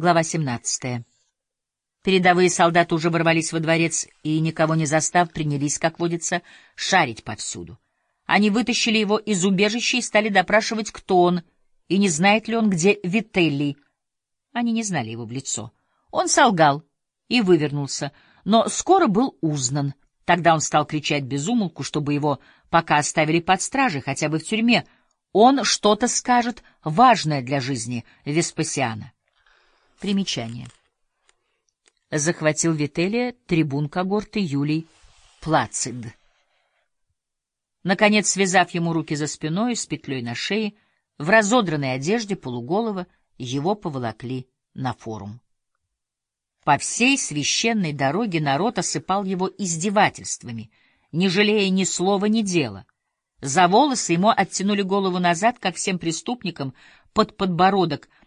Глава 17. Передовые солдаты уже ворвались во дворец и, никого не застав, принялись, как водится, шарить повсюду. Они вытащили его из убежища и стали допрашивать, кто он, и не знает ли он, где Вителли. Они не знали его в лицо. Он солгал и вывернулся, но скоро был узнан. Тогда он стал кричать безумолку, чтобы его пока оставили под стражей, хотя бы в тюрьме. Он что-то скажет важное для жизни Веспасиана. Примечание. Захватил Вителия трибун когорты Юлий Плацид. Наконец, связав ему руки за спиной с петлей на шее, в разодранной одежде полуголого его поволокли на форум. По всей священной дороге народ осыпал его издевательствами, не жалея ни слова, ни дела. За волосы ему оттянули голову назад, как всем преступникам, под подбородок —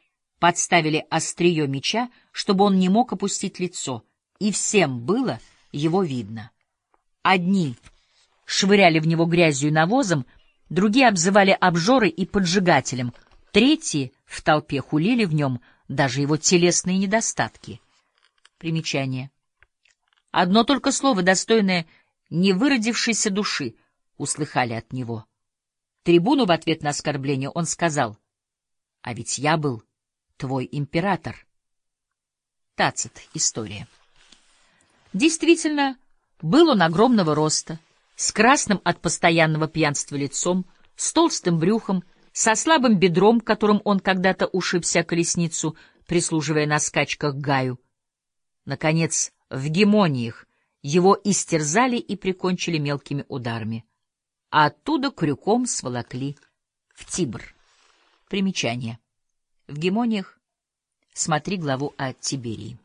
подставили острие меча, чтобы он не мог опустить лицо, и всем было его видно. Одни швыряли в него грязью и навозом, другие обзывали обжорой и поджигателем, третьи в толпе хулили в нем даже его телесные недостатки. Примечание. Одно только слово, достойное невыродившейся души, услыхали от него. Трибуну в ответ на оскорбление он сказал, «А ведь я был твой император. Тацит. История. Действительно, был он огромного роста, с красным от постоянного пьянства лицом, с толстым брюхом, со слабым бедром, которым он когда-то ушибся колесницу, прислуживая на скачках Гаю. Наконец, в гемониях его истерзали и прикончили мелкими ударами, а оттуда крюком сволокли в Тибр. Примечание. В Гемониях смотри главу о Тиберии.